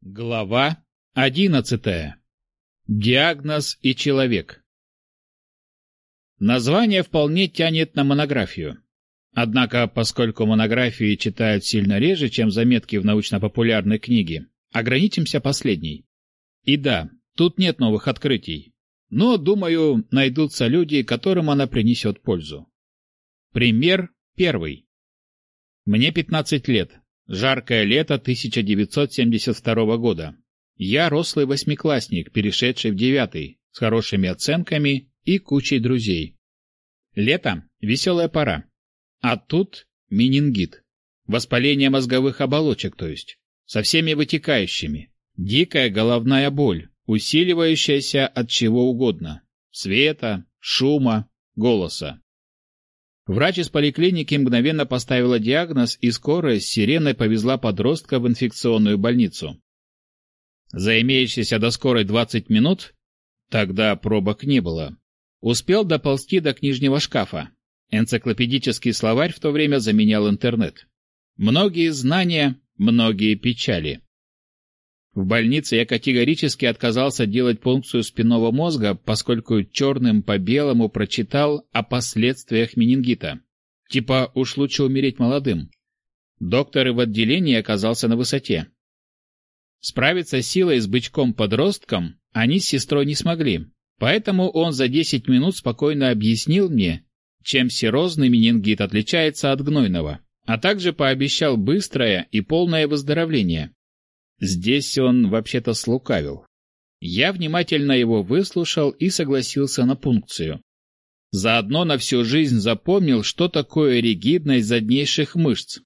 Глава одиннадцатая. Диагноз и человек. Название вполне тянет на монографию. Однако, поскольку монографии читают сильно реже, чем заметки в научно-популярной книге, ограничимся последней. И да, тут нет новых открытий. Но, думаю, найдутся люди, которым она принесет пользу. Пример первый. Мне 15 лет, Жаркое лето 1972 года. Я рослый восьмиклассник, перешедший в девятый, с хорошими оценками и кучей друзей. Лето – веселая пора. А тут менингит. Воспаление мозговых оболочек, то есть. Со всеми вытекающими. Дикая головная боль, усиливающаяся от чего угодно. Света, шума, голоса. Врач из поликлиники мгновенно поставила диагноз, и скорая с сиреной повезла подростка в инфекционную больницу. За имеющиеся до скорой 20 минут, тогда пробок не было, успел доползти до книжного шкафа. Энциклопедический словарь в то время заменял интернет. Многие знания, многие печали. В больнице я категорически отказался делать пункцию спинного мозга, поскольку черным по белому прочитал о последствиях менингита. Типа уж лучше умереть молодым. Доктор и в отделении оказался на высоте. Справиться силой с бычком-подростком они с сестрой не смогли, поэтому он за 10 минут спокойно объяснил мне, чем серозный менингит отличается от гнойного, а также пообещал быстрое и полное выздоровление. Здесь он вообще-то слукавил. Я внимательно его выслушал и согласился на пункцию. Заодно на всю жизнь запомнил, что такое ригидность заднейших мышц.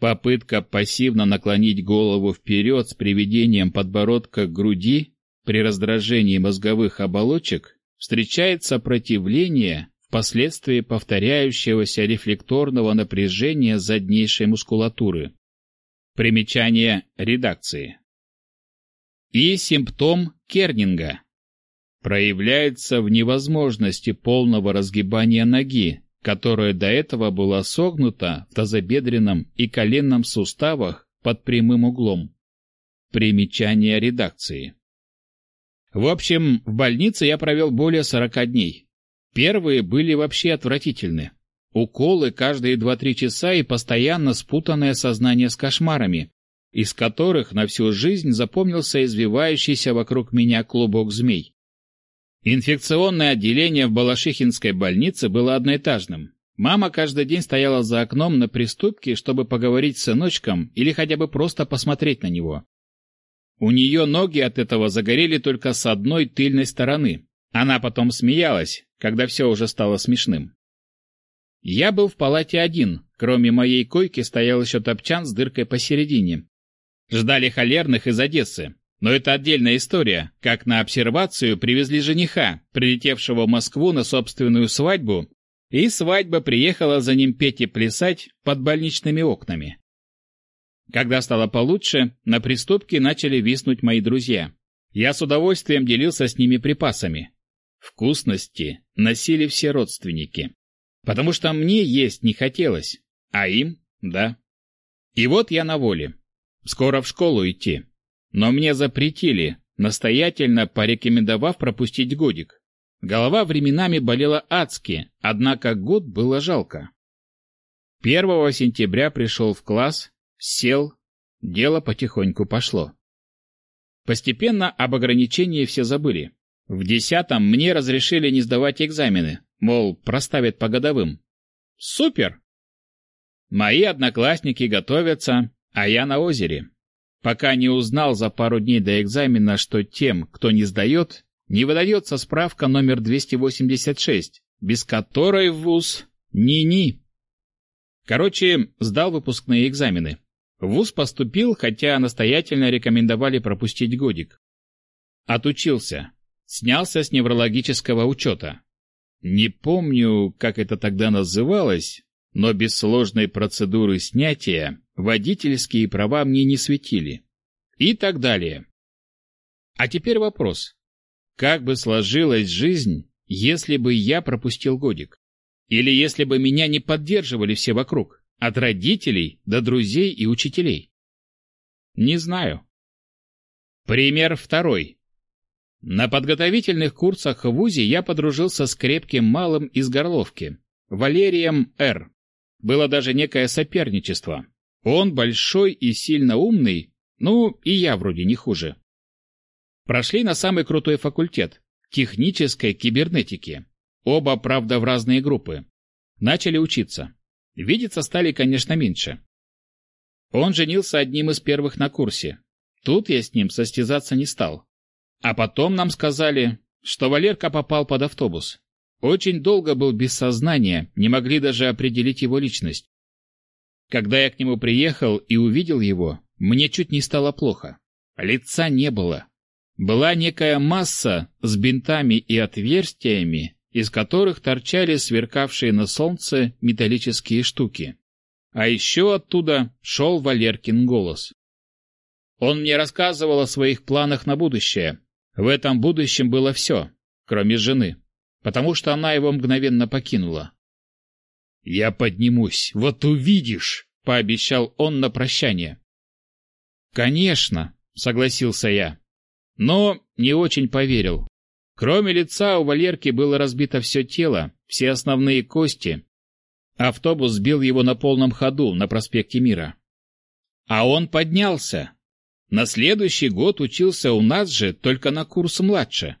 Попытка пассивно наклонить голову вперед с приведением подбородка к груди при раздражении мозговых оболочек встречает сопротивление впоследствии повторяющегося рефлекторного напряжения заднейшей мускулатуры. Примечание редакции. И симптом Кернинга проявляется в невозможности полного разгибания ноги, которая до этого была согнута в тазобедренном и коленном суставах под прямым углом. Примечание редакции. В общем, в больнице я провел более 40 дней. Первые были вообще отвратительны. Уколы каждые два-три часа и постоянно спутанное сознание с кошмарами, из которых на всю жизнь запомнился извивающийся вокруг меня клубок змей. Инфекционное отделение в Балашихинской больнице было одноэтажным. Мама каждый день стояла за окном на приступке, чтобы поговорить с сыночком или хотя бы просто посмотреть на него. У нее ноги от этого загорели только с одной тыльной стороны. Она потом смеялась, когда все уже стало смешным. Я был в палате один, кроме моей койки стоял еще топчан с дыркой посередине. Ждали холерных из Одессы, но это отдельная история, как на обсервацию привезли жениха, прилетевшего в Москву на собственную свадьбу, и свадьба приехала за ним петь и плясать под больничными окнами. Когда стало получше, на приступке начали виснуть мои друзья. Я с удовольствием делился с ними припасами. Вкусности носили все родственники потому что мне есть не хотелось, а им — да. И вот я на воле. Скоро в школу идти. Но мне запретили, настоятельно порекомендовав пропустить годик. Голова временами болела адски, однако год было жалко. Первого сентября пришел в класс, сел, дело потихоньку пошло. Постепенно об ограничении все забыли. В десятом мне разрешили не сдавать экзамены, Мол, проставят по годовым. Супер! Мои одноклассники готовятся, а я на озере. Пока не узнал за пару дней до экзамена, что тем, кто не сдает, не выдается справка номер 286, без которой в ВУЗ ни-ни. Короче, сдал выпускные экзамены. В ВУЗ поступил, хотя настоятельно рекомендовали пропустить годик. Отучился. Снялся с неврологического учета. Не помню, как это тогда называлось, но без сложной процедуры снятия водительские права мне не светили. И так далее. А теперь вопрос. Как бы сложилась жизнь, если бы я пропустил годик? Или если бы меня не поддерживали все вокруг, от родителей до друзей и учителей? Не знаю. Пример второй. На подготовительных курсах в ВУЗе я подружился с крепким малым из Горловки, Валерием Р. Было даже некое соперничество. Он большой и сильно умный, ну, и я вроде не хуже. Прошли на самый крутой факультет – технической кибернетики. Оба, правда, в разные группы. Начали учиться. Видеться стали, конечно, меньше. Он женился одним из первых на курсе. Тут я с ним состязаться не стал. А потом нам сказали, что Валерка попал под автобус. Очень долго был без сознания, не могли даже определить его личность. Когда я к нему приехал и увидел его, мне чуть не стало плохо. Лица не было. Была некая масса с бинтами и отверстиями, из которых торчали сверкавшие на солнце металлические штуки. А еще оттуда шел Валеркин голос. Он мне рассказывал о своих планах на будущее. В этом будущем было все, кроме жены, потому что она его мгновенно покинула. «Я поднимусь, вот увидишь!» — пообещал он на прощание. «Конечно», — согласился я, но не очень поверил. Кроме лица у Валерки было разбито все тело, все основные кости. Автобус сбил его на полном ходу на проспекте Мира. А он поднялся. На следующий год учился у нас же, только на курс младше.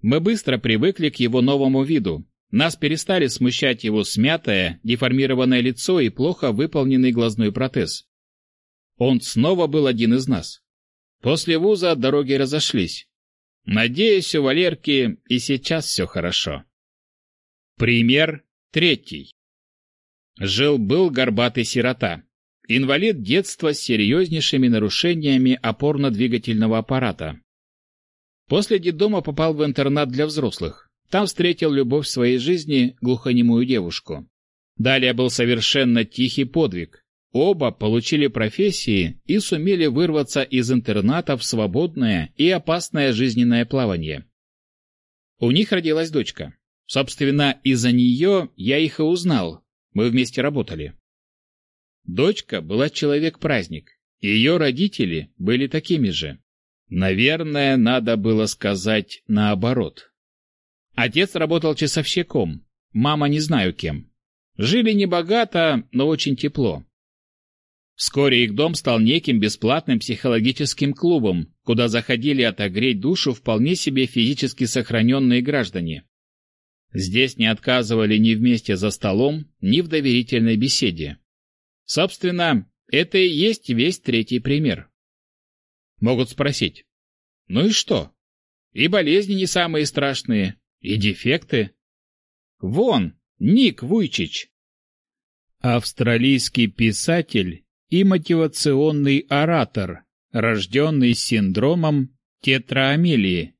Мы быстро привыкли к его новому виду. Нас перестали смущать его смятое, деформированное лицо и плохо выполненный глазной протез. Он снова был один из нас. После вуза дороги разошлись. Надеюсь, у Валерки и сейчас все хорошо. Пример третий. Жил-был горбатый сирота. Инвалид детства с серьезнейшими нарушениями опорно-двигательного аппарата. После детдома попал в интернат для взрослых. Там встретил любовь своей жизни, глухонемую девушку. Далее был совершенно тихий подвиг. Оба получили профессии и сумели вырваться из интерната в свободное и опасное жизненное плавание. У них родилась дочка. Собственно, из-за нее я их и узнал. Мы вместе работали. Дочка была человек-праздник. Ее родители были такими же. Наверное, надо было сказать наоборот. Отец работал часовщиком, мама не знаю кем. Жили небогато, но очень тепло. Вскоре их дом стал неким бесплатным психологическим клубом, куда заходили отогреть душу вполне себе физически сохраненные граждане. Здесь не отказывали ни вместе за столом, ни в доверительной беседе. Собственно, это и есть весь третий пример. Могут спросить, ну и что? И болезни не самые страшные, и дефекты. Вон, Ник Вуйчич. Австралийский писатель и мотивационный оратор, рожденный синдромом тетраамелии,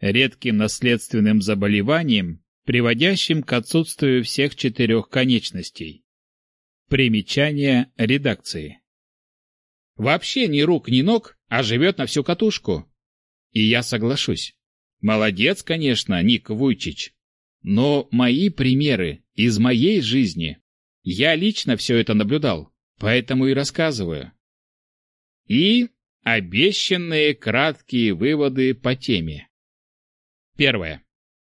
редким наследственным заболеванием, приводящим к отсутствию всех четырех конечностей. Примечание редакции. Вообще ни рук, ни ног, а живет на всю катушку. И я соглашусь. Молодец, конечно, Ник Вуйчич. Но мои примеры из моей жизни. Я лично все это наблюдал. Поэтому и рассказываю. И обещанные краткие выводы по теме. Первое.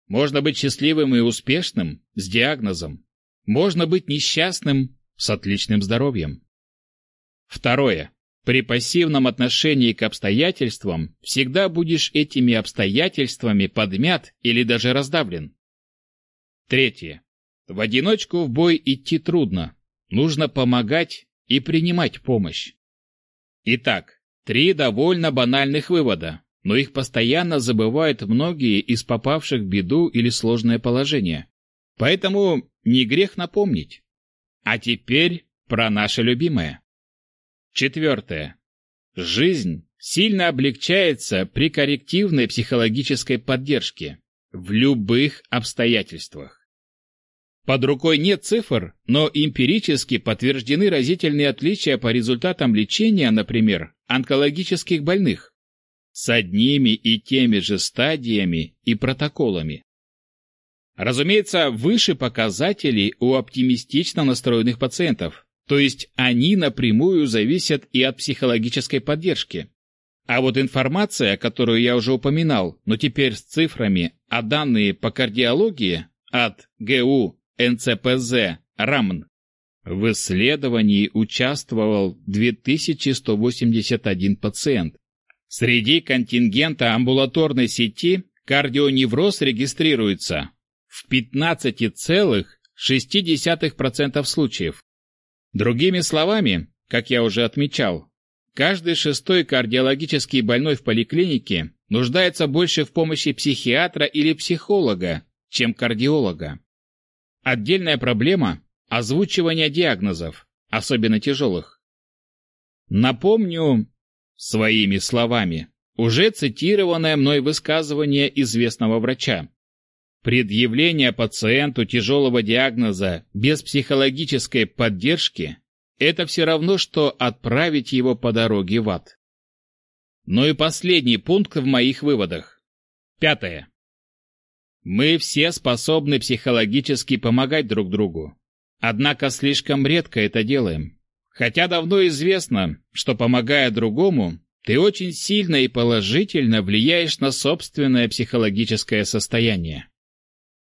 Можно быть счастливым и успешным с диагнозом. Можно быть несчастным с отличным здоровьем. Второе. При пассивном отношении к обстоятельствам всегда будешь этими обстоятельствами подмят или даже раздавлен. Третье. В одиночку в бой идти трудно. Нужно помогать и принимать помощь. Итак, три довольно банальных вывода, но их постоянно забывают многие из попавших в беду или сложное положение. Поэтому не грех напомнить. А теперь про наше любимое. Четвертое. Жизнь сильно облегчается при коррективной психологической поддержке в любых обстоятельствах. Под рукой нет цифр, но эмпирически подтверждены разительные отличия по результатам лечения, например, онкологических больных, с одними и теми же стадиями и протоколами. Разумеется, выше показателей у оптимистично настроенных пациентов, то есть они напрямую зависят и от психологической поддержки. А вот информация, которую я уже упоминал, но теперь с цифрами, а данные по кардиологии от ГУ НЦПЗ РАМН в исследовании участвовал 2181 пациент. Среди контингента амбулаторной сети кардионевроз регистрируется в 15,6% случаев. Другими словами, как я уже отмечал, каждый шестой кардиологический больной в поликлинике нуждается больше в помощи психиатра или психолога, чем кардиолога. Отдельная проблема – озвучивание диагнозов, особенно тяжелых. Напомню своими словами уже цитированное мной высказывание известного врача. Предъявление пациенту тяжелого диагноза без психологической поддержки – это все равно, что отправить его по дороге в ад. Ну и последний пункт в моих выводах. Пятое. Мы все способны психологически помогать друг другу. Однако слишком редко это делаем. Хотя давно известно, что помогая другому, ты очень сильно и положительно влияешь на собственное психологическое состояние.